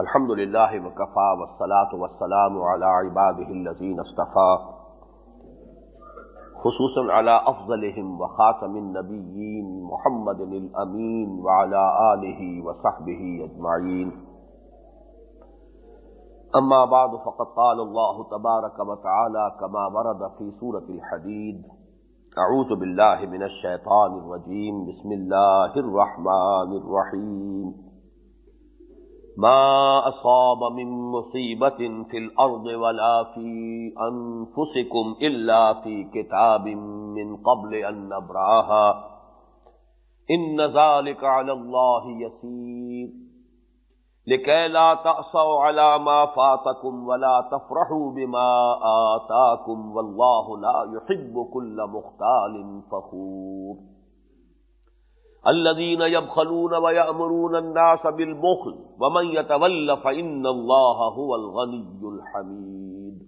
الحمد لله وكفى والصلاة والسلام على عباده الذين اصطفى خصوصا على أفضلهم وخاتم النبيين محمد الأمين وعلى آله وصحبه أجمعين أما بعد فقد قال الله تبارك وتعالى كما ورد في سورة الحديد أعوذ بالله من الشيطان الرجيم بسم الله الرحمن الرحيم ما أصاب من مصيبة في الأرض ولا في أنفسكم إلا في كتاب من قبل أن نبراها إن ذلك على الله يسير لكي لا تأسوا على ما فاتكم ولا تفرحوا بما آتاكم والله لا يحب كل مختال فخور الذين يبخلون ويأمرون الناس بالبخل ومن يتول فإن الله هو الغني الحميد.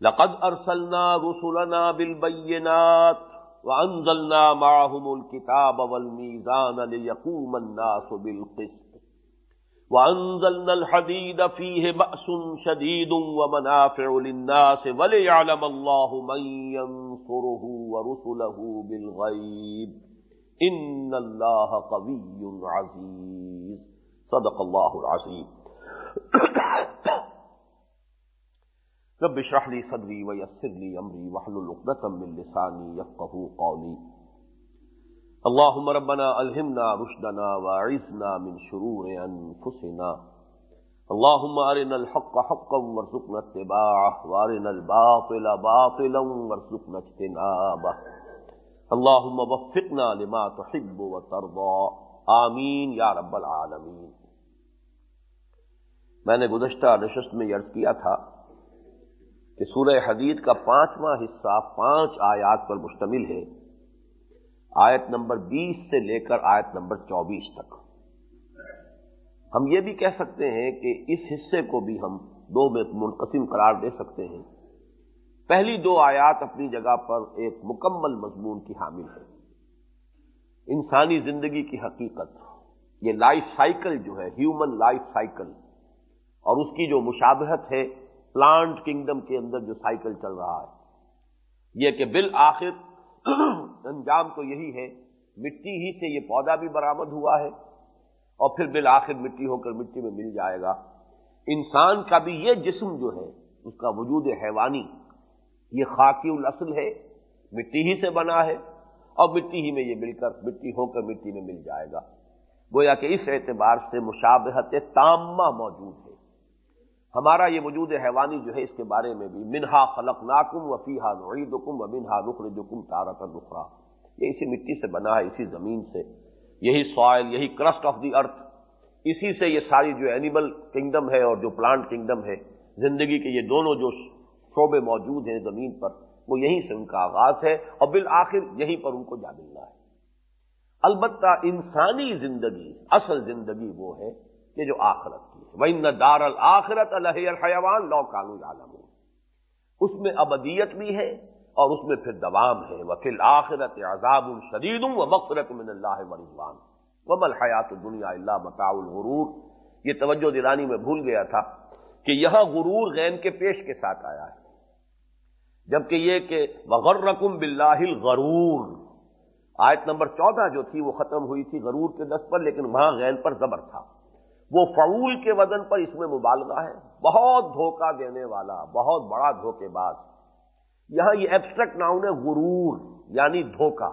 لقد أرسلنا رسلنا بالبينات وأنزلنا معهم الكتاب والميزان ليقوم الناس بالقسط. وأنزلنا الحديد فيه بأس شديد ومنافع للناس وليعلم الله من ينصره ورسله بالغيب. ان اللہ قوی عزیز صدق اللہ العظیم رب اشرح لي صدري ويسر لي امري واحلل عقدة من لساني يفقهوا قولي اللهم ربنا الهمنا رشدنا واعذنا من شرور انفسنا اللهم ارنا الحق حقا وارزقنا اتباعه وارنا الباطل باطلا وارزقنا اجتنابه اللهم وفقنا لما تحب وترضى آمین یا رب العالمین۔ میں نے گزشتہ نشست میں عرض کیا تھا کہ سورہ حدید کا پانچواں حصہ پانچ آیات پر مشتمل ہے۔ آیت نمبر بیس سے لے کر آیت نمبر چوبیس تک۔ ہم یہ بھی کہہ سکتے ہیں کہ اس حصے کو بھی ہم دو میں منقسم قرار دے سکتے ہیں۔ پہلی دو آیات اپنی جگہ پر ایک مکمل مضمون کی حامل ہے انسانی زندگی کی حقیقت، یہ لائف سائیکل جو ہے، ہیومن لائف سائیکل، اور اس کی جو مشابہت ہے، پلانٹ کنگڈم کے اندر جو سائیکل چل رہا ہے۔ یہ کہ بالآخر انجام تو یہی ہے، مٹی ہی سے یہ پودا بھی برآمد ہوا ہے، اور پھر بالآخر مٹی ہو کر مٹی میں مل جائے گا۔ انسان کا بھی یہ جسم جو ہے، اس کا وجود حیوانی یہ خاکی الاصل ہے، مٹی ہی سے بنا ہے، اور مٹی ہی میں یہ مل کر مٹی ہو کر مٹی میں مل جائے گا۔ گویا کہ اس اعتبار سے مشابہت تامہ موجود ہے۔ ہمارا یہ وجود حیوانی جو ہے، اس کے بارے میں بھی منہا خلق ناکم و فیحا نعید و منہا رخر جکم تارت رخرا یہ اسی مٹی سے بنا ہے، اسی زمین سے۔ یہی سوائل یہی کرسٹ آف دی ارتھ اسی سے یہ ساری جو اینیمل کنگڈم ہے اور جو پلانٹ کنگڈم ہے، زندگی کے یہ دونوں جو شعبے موجود ہیں زمین پر، وہ یہیں سے ان کا آغاز ہے اور بالآخر یہیں پر ان کو جا ملنا ہے۔ البتہ انسانی زندگی، اصل زندگی وہ ہے کہ جو آخرت کی ہے۔ وہ نہ دار الآخرت الحیوان لو کالو عالم اس میں ابدیت بھی ہے اور اس میں پھر دوام ہے۔ وہ فی الآخرت عذاب الشدید و مغفرت من اللہ ورضوان۔ ومل حیات دنیا اللہ متاع الغرور۔ یہ توجہ دلانی میں بھول گیا تھا کہ یہاں غرور غین کے پیش کے ساتھ آیا ہے۔ جبکہ یہ کہ بغر رقم بلّہ غرور آیت نمبر چودہ جو تھی وہ ختم ہوئی تھی غرور کے دس پر، لیکن وہاں غین پر زبر تھا۔ وہ فعول کے وزن پر اس میں مبالغہ ہے۔ بہت دھوکہ دینے والا، بہت بڑا دھوکے باز۔ یہاں یہ ایبسٹریکٹ ناؤن ہے، غرور یعنی دھوکہ۔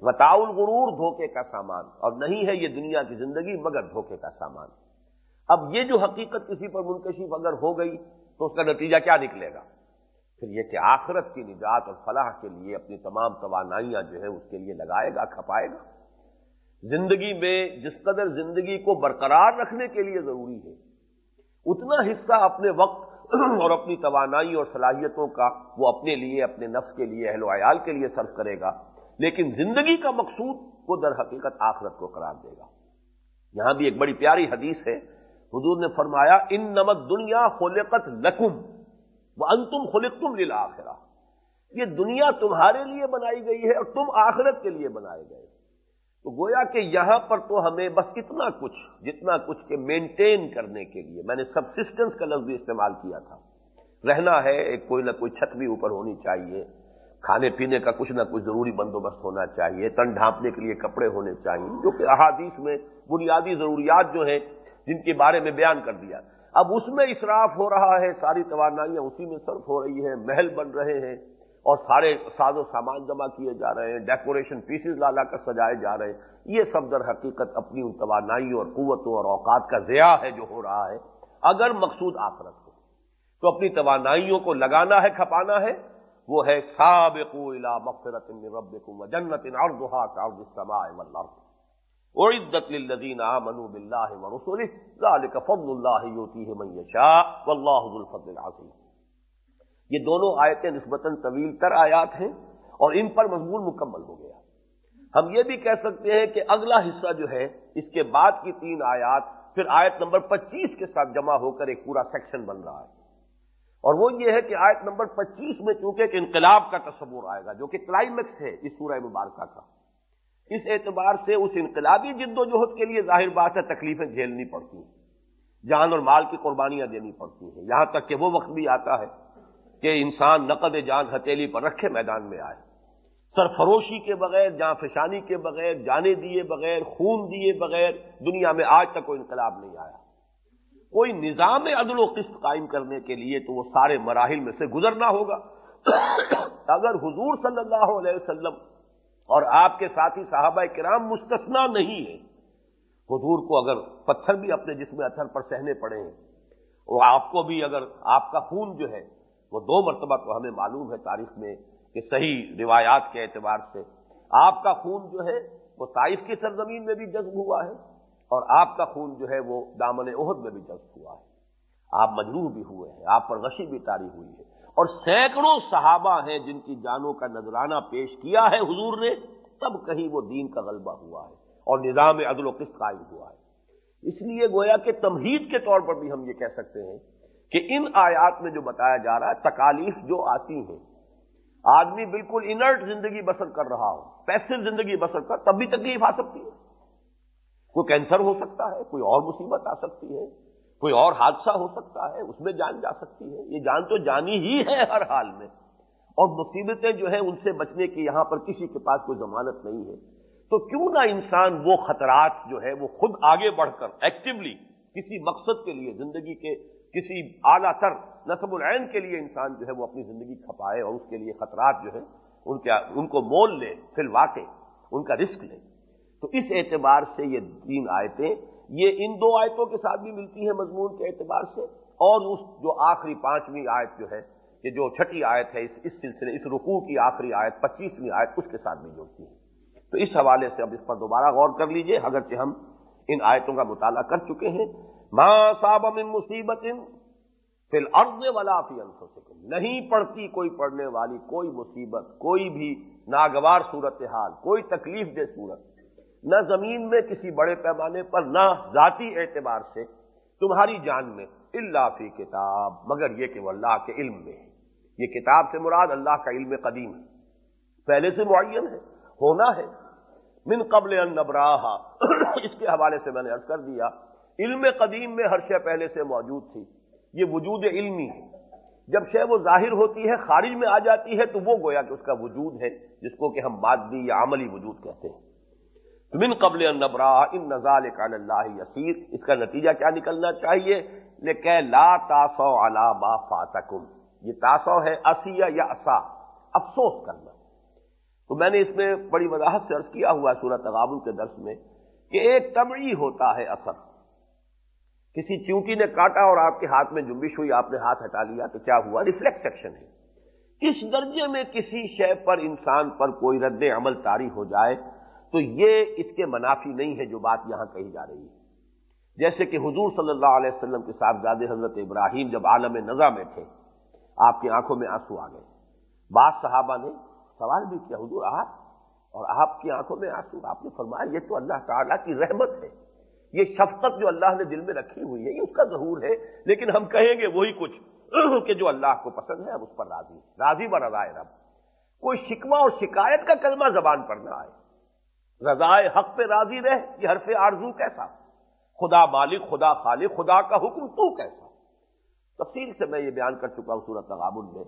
وطاؤل غرور دھوکے کا سامان۔ اور نہیں ہے یہ دنیا کی زندگی مگر دھوکے کا سامان۔ اب یہ جو حقیقت کسی پر منکشف اگر ہو گئی تو اس کا نتیجہ کیا نکلے گا؟ پھر یہ کہ آخرت کی نجات اور فلاح کے لیے اپنی تمام توانائیاں جو ہے اس کے لیے لگائے گا، کھپائے گا۔ زندگی میں جس قدر زندگی کو برقرار رکھنے کے لیے ضروری ہے، اتنا حصہ اپنے وقت اور اپنی توانائی اور صلاحیتوں کا وہ اپنے لیے، اپنے نفس کے لیے، اہل و عیال کے لیے صرف کرے گا۔ لیکن زندگی کا مقصود وہ در حقیقت آخرت کو قرار دے گا۔ یہاں بھی ایک بڑی پیاری حدیث ہے۔ حضور نے فرمایا ان نمت دنیا خلقت لکم۔ وہ انتم خلق تم یہ دنیا تمہارے لیے بنائی گئی ہے اور تم آخرت کے لیے بنائے گئے۔ تو گویا کہ یہاں پر تو ہمیں بس اتنا کچھ، جتنا کچھ کہ مینٹین کرنے کے لیے۔ میں نے سبسسٹنس کا لفظ بھی استعمال کیا تھا۔ رہنا ہے، ایک کوئی نہ کوئی چھت بھی اوپر ہونی چاہیے۔ کھانے پینے کا کچھ نہ کچھ ضروری بندوبست ہونا چاہیے۔ تن ڈھانپنے کے لیے کپڑے ہونے چاہیے۔ جو کہ احادیث میں بنیادی ضروریات جو ہیں، جن کے بارے میں بیان کر دیا۔ اب اس میں اسراف ہو رہا ہے، ساری توانائیاں اسی میں صرف ہو رہی ہیں، محل بن رہے ہیں اور سارے ساز و سامان جمع کیے جا رہے ہیں ڈیکوریشن پیسز لا لا کر سجائے جا رہے ہیں۔ یہ سب در حقیقت اپنی ان توانائیوں اور قوتوں اور اوقات کا ضیاع ہے جو ہو رہا ہے۔ اگر مقصود آخرت ہو، تو اپنی توانائیوں کو لگانا ہے، کھپانا ہے۔ وہ ہے سابقو الى مغفرت من ربکم وجنت عرضها كعرض السماء والارض۔ اعدت للذین آمنوا بالله ورسله ذلك فضل الله يؤتيه من يشاء والله ذو الفضل العظیم۔ یہ دونوں آیتیں نسبتاً طویل تر آیات ہیں اور ان پر مضمون مکمل ہو گیا۔ ہم یہ بھی کہہ سکتے ہیں کہ اگلا حصہ جو ہے، اس کے بعد کی تین آیات، پھر آیت نمبر پچیس کے ساتھ جمع ہو کر ایک پورا سیکشن بن رہا ہے۔ اور وہ یہ ہے کہ آیت نمبر پچیس میں چونکہ ایک انقلاب کا تصور آئے گا، جو کہ کلائمیکس ہے اس سورہ مبارکہ کا۔ اس اعتبار سے اس انقلابی جد و جہد کے لیے ظاہر بات ہے تکلیفیں جھیلنی پڑتی ہیں۔ جان اور مال کی قربانیاں دینی پڑتی ہیں۔ یہاں تک کہ وہ وقت بھی آتا ہے کہ انسان نقد جان ہتیلی پر رکھے میدان میں آئے۔ سرفروشی کے بغیر جان فشانی کے بغیر، جانے دیے بغیر، خون دیے بغیر دنیا میں آج تک کوئی انقلاب نہیں آیا۔ کوئی نظام عدل و قسط قائم کرنے کے لیے تو وہ سارے مراحل میں سے گزرنا ہوگا۔ اگر حضور صلی اللہ علیہ وسلم اور آپ کے ساتھی صحابہ کرام مستثنا نہیں ہے حضور کو اگر پتھر بھی اپنے جسم اثر پر سہنے پڑے ہیں وہ آپ کو بھی اگر آپ کا خون جو ہے، وہ دو مرتبہ تو ہمیں معلوم ہے تاریخ میں کہ صحیح روایات کے اعتبار سے آپ کا خون جو ہے، وہ طائف کی سرزمین میں بھی جذب ہوا ہے، اور آپ کا خون جو ہے، وہ دامن عہد میں بھی جذب ہوا ہے۔ آپ مجروح بھی ہوئے ہیں، آپ پر غشی بھی تاری ہوئی ہے۔ اور سینکڑوں صحابہ ہیں جن کی جانوں کا نذرانہ پیش کیا ہے حضور نے، تب کہیں وہ دین کا غلبہ ہوا ہے اور نظام عدل و قسط قائم ہوا ہے۔ اس لیے گویا کہ تمہید کے طور پر بھی ہم یہ کہہ سکتے ہیں کہ ان آیات میں جو بتایا جا رہا ہے، تکالیف جو آتی ہیں، آدمی بالکل انرٹ زندگی بسر کر رہا ہو پیسو زندگی بسر کر، تب بھی تکلیف آ سکتی ہے۔ کوئی کینسر ہو سکتا ہے، کوئی اور مصیبت آ سکتی ہے۔ کوئی اور حادثہ ہو سکتا ہے، اس میں جان جا سکتی ہے۔ یہ جان تو جانی ہی ہے ہر حال میں۔ اور مصیبتیں جو ہیں، ان سے بچنے کی یہاں پر کسی کے پاس کوئی ضمانت نہیں ہے۔ تو کیوں نہ انسان وہ خطرات جو ہے وہ خود آگے بڑھ کر ایکٹیولی کسی مقصد کے لیے، زندگی کے کسی اعلیٰ تر نصب العین کے لیے انسان جو ہے، وہ اپنی زندگی کھپائے اور اس کے لیے خطرات جو ہے ان کے، ان کو مول لے فی الواقع ان کا رسک لے۔ تو اس اعتبار سے یہ تین آیتیں، یہ ان دو آیتوں کے ساتھ بھی ملتی ہیں مضمون کے اعتبار سے، اور اس جو آخری پانچویں آیت جو ہے، یہ جو چھٹی آیت ہے، اس اس سلسلے، اس رکوع کی آخری آیت، پچیسویں آیت، اس کے ساتھ بھی جوڑتی ہے تو اس حوالے سے اب اس پر دوبارہ غور کر لیجیے، اگرچہ ہم ان آیتوں کا مطالعہ کر چکے ہیں۔ ماں صاب من مصیبت فی الارض ولا فی انفسکم نہیں پڑتی کوئی پڑھنے والی، کوئی مصیبت، کوئی بھی ناگوار صورت حال کوئی تکلیف دہ صورت۔ نہ زمین میں کسی بڑے پیمانے پر، نہ ذاتی اعتبار سے تمہاری جان میں اللہ فی کتاب، مگر یہ کہ وہ اللہ کے علم میں ہے۔ یہ کتاب سے مراد اللہ کا علم قدیم ہے۔ پہلے سے معین ہے، ہونا ہے۔ من قبل ان اس کے حوالے سے میں نے ارض کر دیا، علم قدیم میں ہر شے پہلے سے موجود تھی۔ یہ وجود علمی ہے۔ جب شے وہ ظاہر ہوتی ہے، خارج میں آ جاتی ہے، تو وہ گویا کہ اس کا وجود ہے، جس کو کہ ہم مادی یا عملی وجود کہتے ہیں۔ من قبل النبرا ان نزال اللہ یسیر۔ اس کا نتیجہ کیا نکلنا چاہیے؟ لیکن لا تاسو علا ما فاتکم۔ یہ تاسو ہے اسیا یا اسا۔ افسوس کرنا۔ تو میں نے اس میں بڑی وضاحت سے عرض کیا ہوا ہے سورت تغابل کے درس میں کہ ایک تبعی ہوتا ہے اثر۔ کسی چونٹی نے کاٹا اور آپ کے ہاتھ میں جمبش ہوئی، آپ نے ہاتھ ہٹا لیا تو کیا ہوا؟ ریفلیکس سیکشن ہے۔ اس درجے میں کسی شے پر انسان پر کوئی رد عمل تاری ہو جائے تو یہ اس کے منافی نہیں ہے جو بات یہاں کہی جا رہی ہے۔ جیسے کہ حضور صلی اللہ علیہ وسلم کے ساتھ زاد حضرت ابراہیم جب عالم نظا میں تھے، آپ کی آنکھوں میں آنسو آ گئے۔ بعض صحابہ نے سوال بھی کیا، حضور، آپ اور آپ کی آنکھوں میں آنسو؟ آپ نے فرمایا، یہ تو اللہ تعالیٰ کی رحمت ہے۔ یہ شفقت جو اللہ نے دل میں رکھی ہوئی ہے، یہ اس کا ظہور ہے۔ لیکن ہم کہیں گے وہی کچھ کہ جو اللہ کو پسند ہے، ہم اس پر راضی راضی رضائے رب۔ کوئی شکوہ اور شکایت کا کلمہ زبان پر نہ آئے۔ رضائے حق پہ راضی رہ، یہ حرف آرزو کیسا؟ خدا مالک، خدا خالق، خدا کا حکم تو کیسا؟ تفصیل سے میں یہ بیان کر چکا ہوں سورت تغابن میں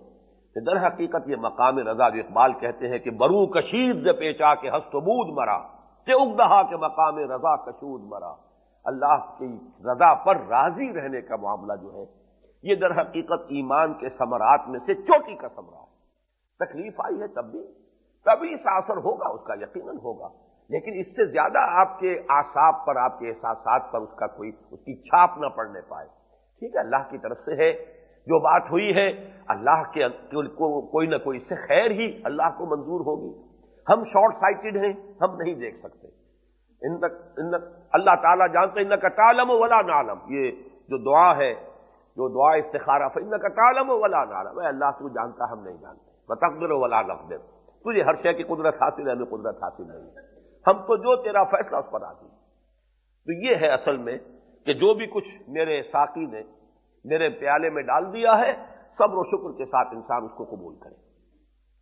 کہ در حقیقت یہ مقام رضا جو اقبال کہتے ہیں کہ برو کشید پیچا کے ہستبود مرا، کہ اگدہا کے مقام رضا کشود مرا۔ اللہ کی رضا پر راضی رہنے کا معاملہ جو ہے، یہ در حقیقت ایمان کے ثمرات میں سے چوٹی کا ثمرہ ہے تکلیف آئی ہے تب بھی تبھی اس اثر ہوگا، اس کا یقیناً ہوگا۔ لیکن اس سے زیادہ آپ کے آساب پر، آپ کے احساسات پر اس کا کوئی، اس کی چھاپ نہ پڑنے پائے۔ ٹھیک ہے، اللہ کی طرف سے ہے۔ جو بات ہوئی ہے، اللہ کے کوئی نہ کوئی سے خیر ہی اللہ کو منظور ہوگی۔ ہم شارٹ سائٹڈ ہیں، ہم نہیں دیکھ سکتے۔ ان اللہ تعالیٰ جانتے ان کا تالم ولا نالم یہ جو دعا ہے، جو دعا استخارہ ان کا تالم ولا نالم اللہ، تو جانتا ہم نہیں جانتے۔ بتقبر ولا نقدر۔ تجھے ہر شے کی قدرت حاصل ہے، ہمیں قدرت حاصل نہیں۔ ہے ہم تو جو تیرا فیصلہ اس پر آتی تو یہ ہے اصل میں کہ جو بھی کچھ میرے ساقی نے میرے پیالے میں ڈال دیا ہے، صبر و شکر کے ساتھ انسان اس کو قبول کرے۔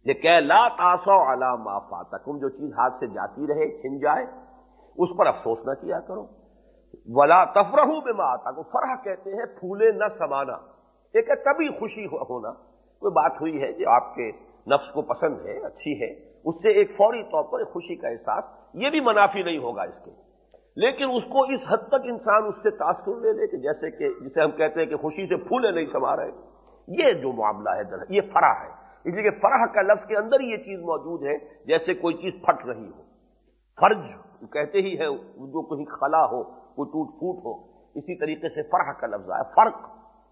یہ کہ لا تاسو علام آفاتا تم جو چیز ہاتھ سے جاتی رہے، چھن جائے، اس پر افسوس نہ کیا کرو۔ ولا تفرح میں آتا کو فرح کہتے ہیں، پھولے نہ سمانا۔ ایک ہے تبھی خوشی ہونا۔ کوئی بات ہوئی ہے جو آپ کے نفس کو پسند ہے، اچھی ہے، اس سے ایک فوری طور پر خوشی کا احساس، یہ بھی منافی نہیں ہوگا اس کے۔ لیکن اس کو اس حد تک انسان اس سے تاثر لے لے کہ جیسے کہ، جسے ہم کہتے ہیں کہ خوشی سے پھولے نہیں سما رہے یہ جو معاملہ ہے، در یہ فرح ہے۔ اس لیے کہ فرح کا لفظ کے اندر یہ چیز موجود ہے، جیسے کوئی چیز پھٹ رہی ہو۔ فرج کہتے ہی ہے جو کہیں خلا ہو، کوئی ٹوٹ پھوٹ ہو، اسی طریقے سے فرح کا لفظ ہے فرق،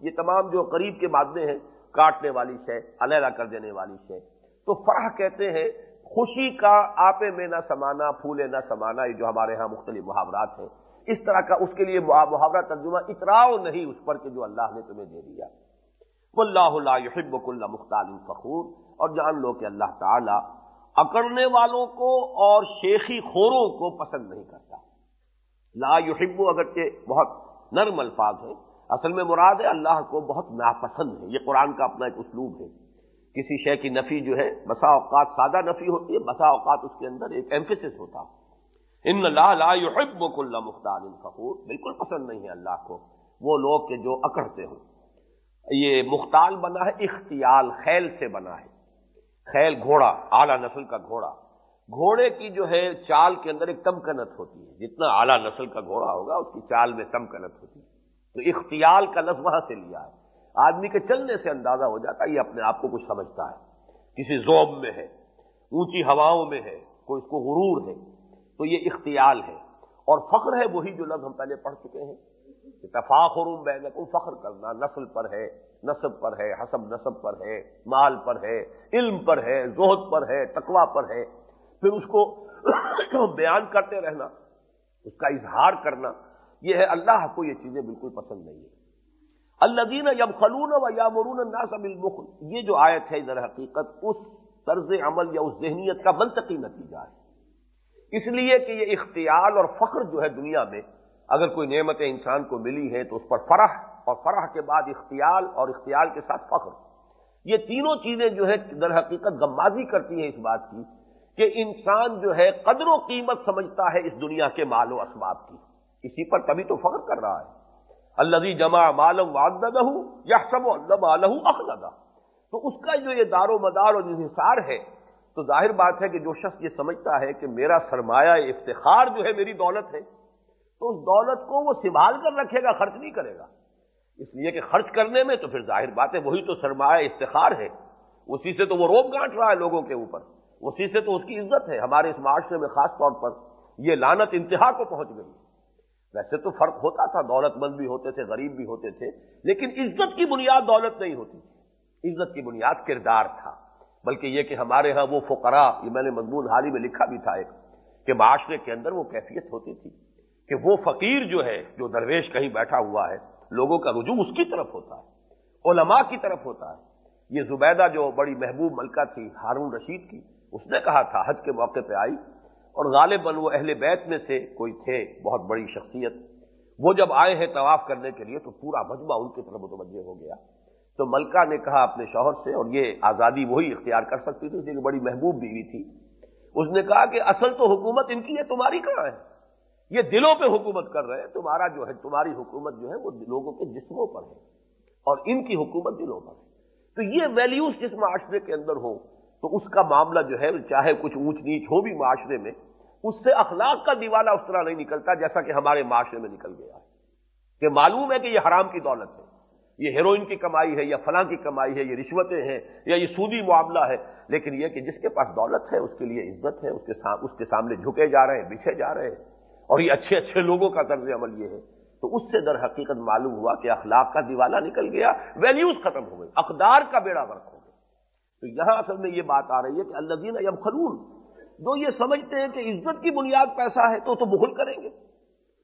یہ تمام جو قریب کے مادے ہیں کاٹنے والی شے، علیحدہ کر دینے والی شے۔ تو فرح کہتے ہیں، خوشی کا آپے میں نہ سمانا، پھولے نہ سمانا، یہ جو ہمارے ہاں مختلف محاورات ہیں۔ اس طرح کا اس کے لیے محاورہ ترجمہ اتراؤ نہیں، اس پر کہ جو اللہ نے تمہیں دے دیا۔ اللہ اللہ یحب اللہ مختال فخور۔ اور جان لو کہ اللہ تعالی اکڑنے والوں کو اور شیخی خوروں کو پسند نہیں کرتا۔ لا یحب، اگرچہ بہت نرم الفاظ ہے اصل میں مراد ہے اللہ کو بہت ناپسند ہے۔ یہ قرآن کا اپنا ایک اسلوب ہے۔ کسی شے کی نفی جو ہے، بسا اوقات سادہ نفی ہوتی ہے، بسا اوقات اس کے اندر ایک ایمفیس ہوتا ان لا لا يحب كل مختال فخور۔ بالکل پسند نہیں ہے اللہ کو۔ وہ لوگ کہ جو اکڑتے ہوں۔ یہ مختال بنا ہے، اختیال، خیل سے بنا ہے۔ خیل گھوڑا، اعلی نسل کا گھوڑا۔ گھوڑے کی جو ہے، چال کے اندر ایک تمکنت ہوتی ہے۔ جتنا اعلیٰ نسل کا گھوڑا ہوگا، اس کی چال میں تمکنت ہوتی ہے۔ تو اختیال کا لفظ وہاں سے لیا ہے۔ آدمی کے چلنے سے اندازہ ہو جاتا ہے یہ اپنے آپ کو کچھ سمجھتا ہے۔ کسی زوب میں ہے، اونچی ہواؤں میں ہے، کوئی اس کو غرور ہے، تو یہ اختیال ہے۔ اور فخر ہے وہی جو لفظ ہم پہلے پڑھ چکے ہیں۔ اتفاق بین کو فخر کرنا نسل پر ہے، نصب پر ہے، حسب نصب پر ہے، مال پر ہے، علم پر ہے، زہد پر ہے تقوا پر ہے۔ پھر اس کو بیان کرتے رہنا، اس کا اظہار کرنا یہ ہے اللہ کو یہ چیزیں بالکل پسند نہیں ہے اللہ دین یم خلون و یا مرون یہ جو آیت ہے در حقیقت، اس طرز عمل یا اس ذہنیت کا منطقی نتیجہ ہے۔ اس لیے کہ یہ اختیار اور فخر جو ہے دنیا میں، اگر کوئی نعمت انسان کو ملی ہے تو اس پر فرح، اور فرح کے بعد اختیار اور اختیار کے ساتھ فخر۔ یہ تینوں چیزیں جو ہے در حقیقت گمازی کرتی ہیں اس بات کی کہ انسان جو ہے قدر و قیمت سمجھتا ہے اس دنیا کے مال و اسباب کی۔ اسی پر کبھی تو فخر کر رہا ہے۔ اللہ جمع مالم واگدہ یا سب اللہ مالہ اخلدا تو اس کا جو یہ دار و مدار اور انحصار ہے، تو ظاہر بات ہے کہ جو شخص یہ سمجھتا ہے کہ میرا سرمایہ افتخار جو ہے میری دولت ہے، تو اس دولت کو وہ سنبھال کر رکھے گا، خرچ نہیں کرے گا۔ اس لیے کہ خرچ کرنے میں تو پھر ظاہر بات ہے وہی تو سرمایہ افتخار ہے۔ اسی سے تو وہ روب گانٹ رہا ہے لوگوں کے اوپر۔ اسی سے تو اس کی عزت ہے۔ ہمارے اس معاشرے میں خاص طور پر یہ لانت انتہا کو پہنچ گئی۔ ہے ویسے تو فرق ہوتا تھا، دولت مند بھی ہوتے تھے، غریب بھی ہوتے تھے، لیکن عزت کی بنیاد دولت نہیں ہوتی۔ تھی عزت کی بنیاد کردار تھا۔ بلکہ یہ کہ ہمارے ہاں وہ فقراء، یہ میں نے مضمون حال ہی میں لکھا بھی تھا ایک، کہ معاشرے کے اندر وہ کیفیت ہوتی تھی کہ وہ فقیر جو ہے، جو درویش کہیں بیٹھا ہوا ہے، لوگوں کا رجوع اس کی طرف ہوتا ہے، علماء کی طرف ہوتا ہے۔ یہ زبیدہ جو بڑی محبوب ملکہ تھی، ہارون رشید کی، اس نے کہا تھا، حج کے موقع پہ آئی اور غالباً وہ اہل بیت میں سے کوئی تھے، بہت بڑی شخصیت۔ وہ جب آئے ہیں طواف کرنے کے لیے تو پورا مجمع ان کی طرف متوجہ ہو گیا۔ تو ملکہ نے کہا اپنے شوہر سے، اور یہ آزادی وہی اختیار کر سکتی تھی لیکن بڑی محبوب بیوی تھی۔ اس نے کہا کہ اصل تو حکومت ان کی ہے، تمہاری کہاں ہے؟ یہ دلوں پہ حکومت کر رہے ہیں، تمہارا جو ہے، تمہاری حکومت جو ہے، وہ لوگوں کے جسموں پر ہے۔ اور ان کی حکومت دلوں پر ہے۔ تو یہ ویلیوز جس معاشرے کے اندر ہو تو اس کا معاملہ جو ہے، چاہے کچھ اونچ نیچ ہو بھی معاشرے میں، اس سے اخلاق کا دیوالہ اس طرح نہیں نکلتا جیسا کہ ہمارے معاشرے میں نکل گیا ہے۔ کہ معلوم ہے کہ یہ حرام کی دولت ہے، یہ ہیروئن کی کمائی ہے، یا فلاں کی کمائی ہے، یہ رشوتیں ہیں، یا یہ سودی معاملہ ہے، لیکن یہ کہ جس کے پاس دولت ہے، اس کے لیے عزت ہے، اس کے اس کے سامنے جھکے جا رہے ہیں بچھے جا رہے ہیں، اور یہ اچھے اچھے لوگوں کا طرز عمل یہ ہے۔ تو اس سے در حقیقت معلوم ہوا کہ اخلاق کا دیوالہ نکل گیا ویلیوز ختم ہو گئی اقدار کا بیڑا برق ہو گیا۔ تو یہاں اصل میں یہ بات آ رہی ہے کہ اللہ دین اب خلون جو یہ سمجھتے ہیں کہ عزت کی بنیاد پیسہ ہے تو تو بخل کریں گے،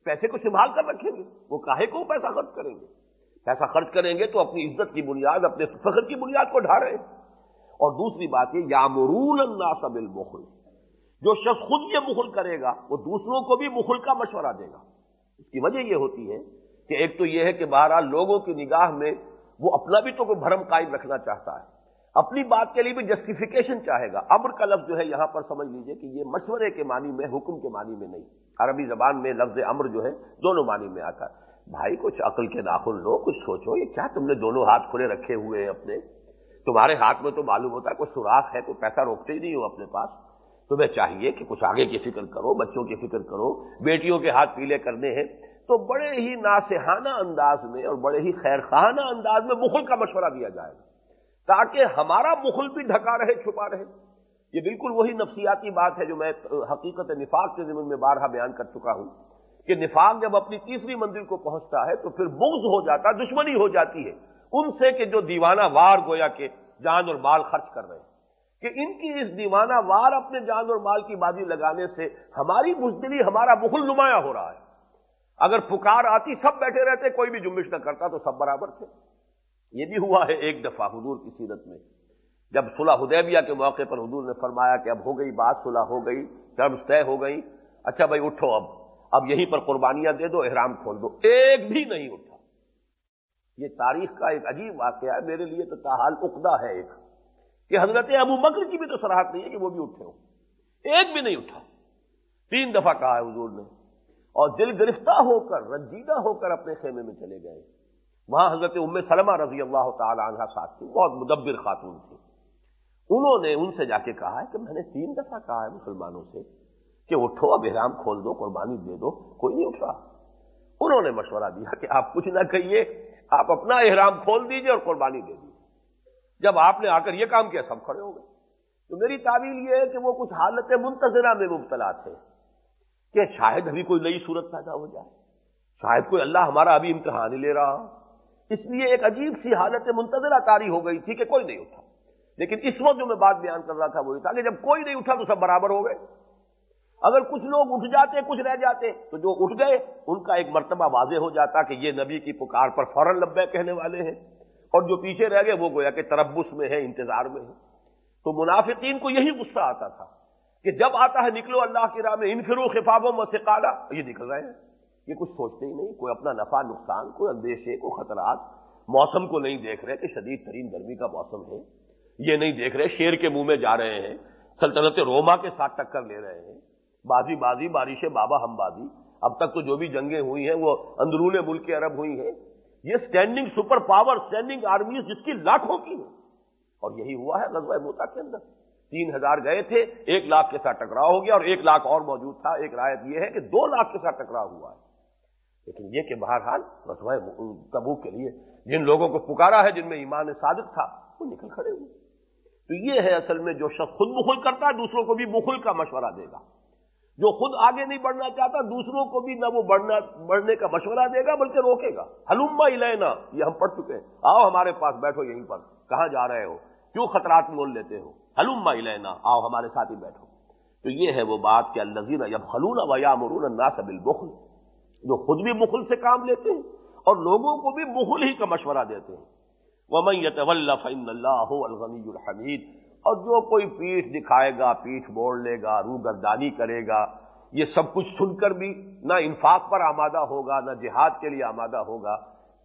پیسے کو سنبھال کر رکھیں گے، وہ کاہے کو پیسہ خرچ کریں گے۔ پیسہ خرچ کریں گے تو اپنی عزت کی بنیاد، اپنے فخر کی بنیاد کو ڈھا رہے اور دوسری بات یہ، یامرون اللہ سب المخل جو شخص خود یہ مخل کرے گا، وہ دوسروں کو بھی مخل کا مشورہ دے گا۔ اس کی وجہ یہ ہوتی ہے کہ ایک تو یہ ہے کہ بہرحال لوگوں کی نگاہ میں وہ اپنا بھی تو کوئی بھرم قائم رکھنا چاہتا ہے۔ اپنی بات کے لیے بھی جسٹیفیکیشن چاہے گا۔ امر کا لفظ جو ہے یہاں پر سمجھ لیجیے کہ یہ مشورے کے معنی میں، حکم کے معنی میں نہیں۔ عربی زبان میں لفظ امر جو ہے دونوں معنی میں آتا ہے۔ بھائی، کچھ عقل کے داخل لو، کچھ سوچو، یہ کیا تم نے دونوں ہاتھ کھلے رکھے ہوئے ہیں اپنے؟ تمہارے ہاتھ میں تو معلوم ہوتا ہے کوئی سوراخ ہے، کوئی پیسہ روکتے ہی نہیں ہو اپنے پاس۔ تمہیں چاہیے کہ کچھ آگے کی فکر کرو، بچوں کی فکر کرو، بیٹیوں کے ہاتھ پیلے کرنے ہیں۔ تو بڑے ہی ناسحانہ انداز میں اور بڑے ہی خیر خانہ انداز میں مخل کا مشورہ دیا جائے گا۔ تاکہ ہمارا مخل بھی ڈھکا رہے، چھپا رہے۔ یہ بالکل وہی نفسیاتی بات ہے جو میں حقیقت نفاق کے زمین میں بارہا بیان کر چکا ہوں کہ نفاق جب اپنی تیسری منزل کو پہنچتا ہے تو پھر بغض ہو جاتا، دشمنی ہو جاتی ہے ان سے کہ جو دیوانہ وار گویا کہ جان اور مال خرچ کر رہے ہیں۔ کہ ان کی اس دیوانہ وار اپنے جان اور مال کی بازی لگانے سے ہماری بزدلی، ہمارا بخل نمایاں ہو رہا ہے۔ اگر پکار آتی، سب بیٹھے رہتے، کوئی بھی جمبش نہ کرتا تو سب برابر تھے۔ یہ بھی ہوا ہے ایک دفعہ حضور کی سیرت میں۔ جب صلح حدیبیہ کے موقع پر حضور نے فرمایا کہ اب ہو گئی بات، صلح ہو گئی ٹرمز طے ہو گئی۔ اچھا بھائی، اٹھو اب۔ اب یہیں پر قربانیاں دے دو، احرام کھول دو۔ ایک بھی نہیں اٹھا۔ یہ تاریخ کا ایک عجیب واقعہ ہے۔ میرے لیے تو تاحال اقدا ہے ایک۔ کہ حضرت ابو بکر کی بھی تو سراہد نہیں ہے کہ وہ بھی اٹھے ہو ایک بھی نہیں اٹھا۔ تین دفعہ کہا ہے حضور نے۔ اور دل گرفتہ ہو کر، رنجیدہ ہو کر اپنے خیمے میں چلے گئے۔ وہاں حضرت ام سلمہ رضی اللہ تعالی عنہ ساتھ تھی، بہت مدبر خاتون تھی۔ انہوں نے ان سے جا کے کہا ہے کہ میں نے تین دفعہ کہا ہے مسلمانوں سے کہ اٹھو، اب احرام کھول دو، قربانی دے دو، کوئی نہیں اٹھ رہا۔ انہوں نے مشورہ دیا کہ آپ کچھ نہ کہیے، آپ اپنا احرام کھول دیجیے اور قربانی دے دیجیے جب آپ نے آ کر یہ کام کیا، سب کھڑے ہو گئے۔ تو میری تعویل یہ ہے کہ وہ کچھ حالت منتظرہ میں مبتلا تھے کہ شاید ابھی کوئی نئی صورت پیدا ہو جائے۔ شاید کوئی اللہ ہمارا ابھی امتحان لے رہا اس لیے ایک عجیب سی حالت منتظرہ تاری ہو گئی تھی کہ کوئی نہیں اٹھا۔ لیکن اس وقت جو میں بات بیان کر رہا تھا وہی تھا کہ جب کوئی نہیں اٹھا تو سب برابر ہو گئے۔ اگر کچھ لوگ اٹھ جاتے، کچھ رہ جاتے، تو جو اٹھ گئے، ان کا ایک مرتبہ واضح ہو جاتا کہ یہ نبی کی پکار پر فوراً لبے کہنے والے ہیں۔ اور جو پیچھے رہ گئے، وہ گویا کہ تربس میں ہے انتظار میں ہے تو منافقین کو یہی غصہ آتا تھا کہ جب آتا ہے، نکلو اللہ کی راہ میں انفرو خفابوں میں سے کالا یہ نکل رہے ہیں۔ یہ کچھ سوچتے ہی نہیں، کوئی اپنا نفع، نقصان، کوئی اندیشے، کوئی خطرات موسم کو نہیں دیکھ رہے کہ شدید ترین گرمی کا موسم ہے۔ یہ نہیں دیکھ رہے، شیر کے منہ میں جا رہے ہیں، سلطنت روما کے ساتھ ٹکر لے رہے ہیں۔ بازی بازی بارش بابا ہم بازی۔ اب تک تو جو بھی جنگیں ہوئی ہیں، وہ اندرون ملک عرب ہوئی ہیں۔ یہ standing super power standing army جس کی لاکھوں کی ہے اور یہی ہوا ہے غزوہ موتا کے اندر۔ تین ہزار گئے تھے، ایک لاکھ کے ساتھ ٹکراؤ ہو گیا اور ایک لاکھ اور موجود تھا۔ ایک رایت یہ ہے کہ دو لاکھ کے ساتھ ٹکراؤ ہوا ہے۔ لیکن یہ کہ بہرحال غزوہ تبو کے لیے جن لوگوں کو پکارا ہے، جن میں ایمان صادق تھا، وہ نکل کھڑے ہوئے۔ تو یہ ہے اصل میں جو شخص خود مخل کرتا ہے، دوسروں کو بھی مخل کا مشورہ دے گا۔ جو خود آگے نہیں بڑھنا چاہتا، دوسروں کو بھی نہ وہ بڑھنا، بڑھنے کا مشورہ دے گا، بلکہ روکے گا۔ ہلوما لینا یہ ہم پڑھ چکے ہیں۔ آؤ ہمارے پاس بیٹھو یہیں پر۔ کہاں جا رہے ہو؟ کیوں خطرات مول لیتے ہو؟ ہلوما لینا آؤ ہمارے ساتھ ہی بیٹھو۔ تو یہ ہے وہ بات کہ الزین جب خلون و یا مرون نا سبل بخل جو خود بھی مخل سے کام لیتے ہیں اور لوگوں کو بھی مخل ہی کا مشورہ دیتے ہیں۔ وہ میں فن اللہ الغنی الحمید اور جو کوئی پیٹھ دکھائے گا، پیٹھ موڑ لے گا رو گردانی کرے گا، یہ سب کچھ سن کر بھی نہ انفاق پر آمادہ ہوگا، نہ جہاد کے لیے آمادہ ہوگا،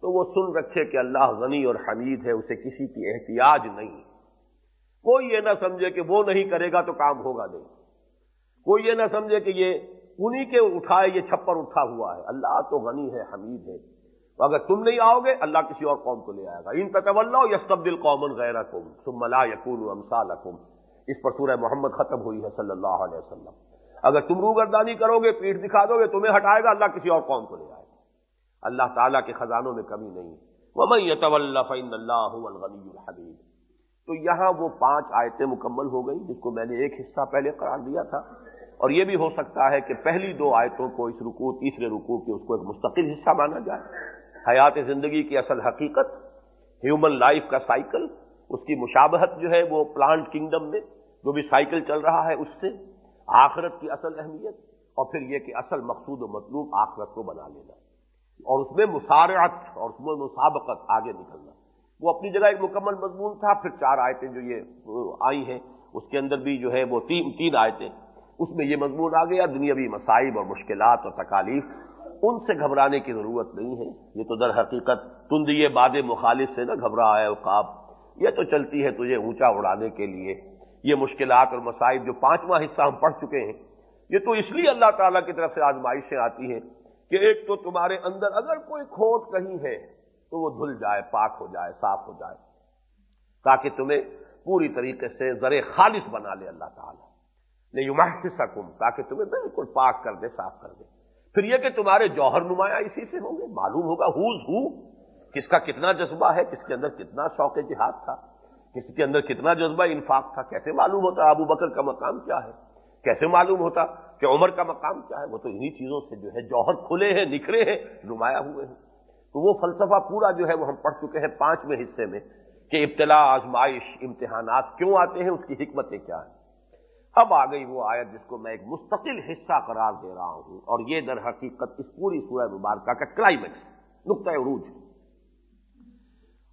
تو وہ سن رکھے کہ اللہ غنی اور حمید ہے، اسے کسی کی احتیاج نہیں۔ کوئی یہ نہ سمجھے کہ وہ نہیں کرے گا تو کام ہوگا نہیں۔ کوئی یہ نہ سمجھے کہ یہ انہی کے اٹھائے یہ چھپر اٹھا ہوا ہے۔ اللہ تو غنی ہے، حمید ہے۔ اگر تم نہیں آؤ گے، اللہ کسی اور قوم کو لے آئے گا۔ ان تطو یس تبدیل قومن غیر تم ملا یقون امسال اس پر سورہ محمد ختم ہوئی ہے صلی اللہ علیہ وسلم۔ اگر تم روگردانی کرو گے پیٹ دکھا دو گے، تمہیں ہٹائے گا، اللہ کسی اور قوم کو لے آئے گا۔ اللہ تعالیٰ کے خزانوں میں کمی نہیں وہ یتو اللہ الغنی الحمید تو یہاں وہ پانچ آیتیں مکمل ہو گئی جس کو میں نے ایک حصہ پہلے قرار دیا تھا۔ اور یہ بھی ہو سکتا ہے کہ پہلی دو آیتوں کو اس رکو تیسرے رکو کے اس کو ایک مستقل حصہ مانا جائے۔ حیات زندگی کی اصل حقیقت ہیومن لائف کا سائیکل اس کی مشابہت جو ہے وہ پلانٹ کنگڈم میں جو بھی سائیکل چل رہا ہے اس سے، آخرت کی اصل اہمیت، اور پھر یہ کہ اصل مقصود و مطلوب آخرت کو بنا لینا۔ اور اس میں مسارعت اور اس میں مسابقت آگے نکلنا۔ وہ اپنی جگہ ایک مکمل مضمون تھا، پھر چار آیتیں جو یہ آئی ہیں، اس کے اندر بھی جو ہے وہ تین تین آیتیں۔ اس میں یہ مضمون آ گیا، دنیاوی مسائب اور مشکلات اور تکالیف، ان سے گھبرانے کی ضرورت نہیں ہے۔ یہ تو در حقیقت تندیے باد مخالف سے نہ گھبرا ہے اوقاب یہ تو چلتی ہے تجھے اونچا اڑانے کے لیے۔ یہ مشکلات اور مسائل جو پانچواں حصہ ہم پڑھ چکے ہیں، یہ تو اس لیے اللہ تعالیٰ کی طرف سے آزمائشیں آتی ہیں کہ ایک تو تمہارے اندر اگر کوئی کھوٹ کہیں ہے تو وہ دھل جائے، پاک ہو جائے، صاف ہو جائے، تاکہ تمہیں پوری طریقے سے زر خالص بنا لے اللہ تعالیٰ۔ نہیں تاکہ تمہیں بالکل پاک کر دے، صاف کر دے۔ پھر یہ کہ تمہارے جوہر نمایاں اسی سے ہوں گے۔ معلوم ہوگا ہوز ہو کس کا کتنا جذبہ ہے، کس کے اندر کتنا شوق جہاد تھا، کس کے اندر کتنا جذبہ انفاق تھا، کیسے معلوم ہوتا ابو بکر کا مقام کیا ہے؟ کیسے معلوم ہوتا کہ عمر کا مقام کیا ہے؟ وہ تو انہی چیزوں سے جو ہے جوہر کھلے ہیں، نکھرے ہیں، نمایاں ہوئے ہیں۔ تو وہ فلسفہ پورا جو ہے وہ ہم پڑھ چکے ہیں پانچویں حصے میں کہ ابتلا آزمائش، امتحانات کیوں آتے ہیں، اس کی حکمتیں کیا ہیں؟ اب آ گئی وہ آیت جس کو میں ایک مستقل حصہ قرار دے رہا ہوں اور یہ در حقیقت اس پوری سورہ مبارکہ کا کلائمیکس نقطۂ عروج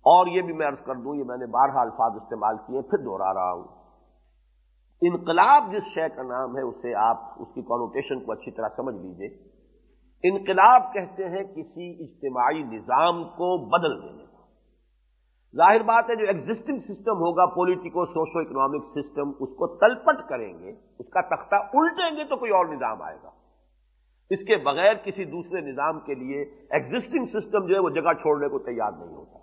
اور یہ بھی میں عرض کر دوں، یہ میں نے بارہ الفاظ استعمال کیے، پھر دوہرا رہا ہوں۔ انقلاب جس شے کا نام ہے، اسے آپ اس کی کانوٹیشن کو اچھی طرح سمجھ لیجیے۔ انقلاب کہتے ہیں کسی اجتماعی نظام کو بدل دینے ظاہر بات ہے جو ایگزٹنگ سسٹم ہوگا پولیٹیکو سوشو اکنامک سسٹم اس کو تلپٹ کریں گے، اس کا تختہ الٹیں گے تو کوئی اور نظام آئے گا۔ اس کے بغیر کسی دوسرے نظام کے لیے ایگزٹنگ سسٹم جو ہے وہ جگہ چھوڑنے کو تیار نہیں ہوتا۔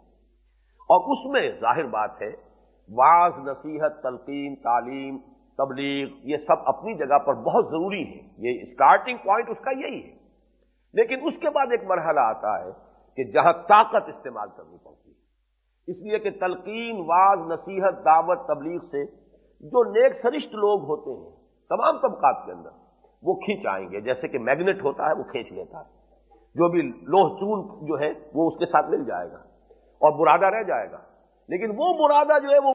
اور اس میں ظاہر بات ہے بعض نصیحت، تلقین، تعلیم، تبلیغ، یہ سب اپنی جگہ پر بہت ضروری ہے یہ اسٹارٹنگ پوائنٹ اس کا یہی ہے۔ لیکن اس کے بعد ایک مرحلہ آتا ہے کہ جہاں طاقت استعمال کرنی پڑتی ہے۔ اس لیے کہ تلقین، واز، نصیحت، دعوت، تبلیغ سے جو نیک سرشت لوگ ہوتے ہیں، تمام طبقات کے اندر، وہ کھینچ آئیں گے۔ جیسے کہ میگنیٹ ہوتا ہے، وہ کھینچ لیتا ہے۔ جو بھی لوہ چون جو ہے، وہ اس کے ساتھ مل جائے گا اور برادہ رہ جائے گا۔ لیکن وہ مرادہ جو ہے، وہ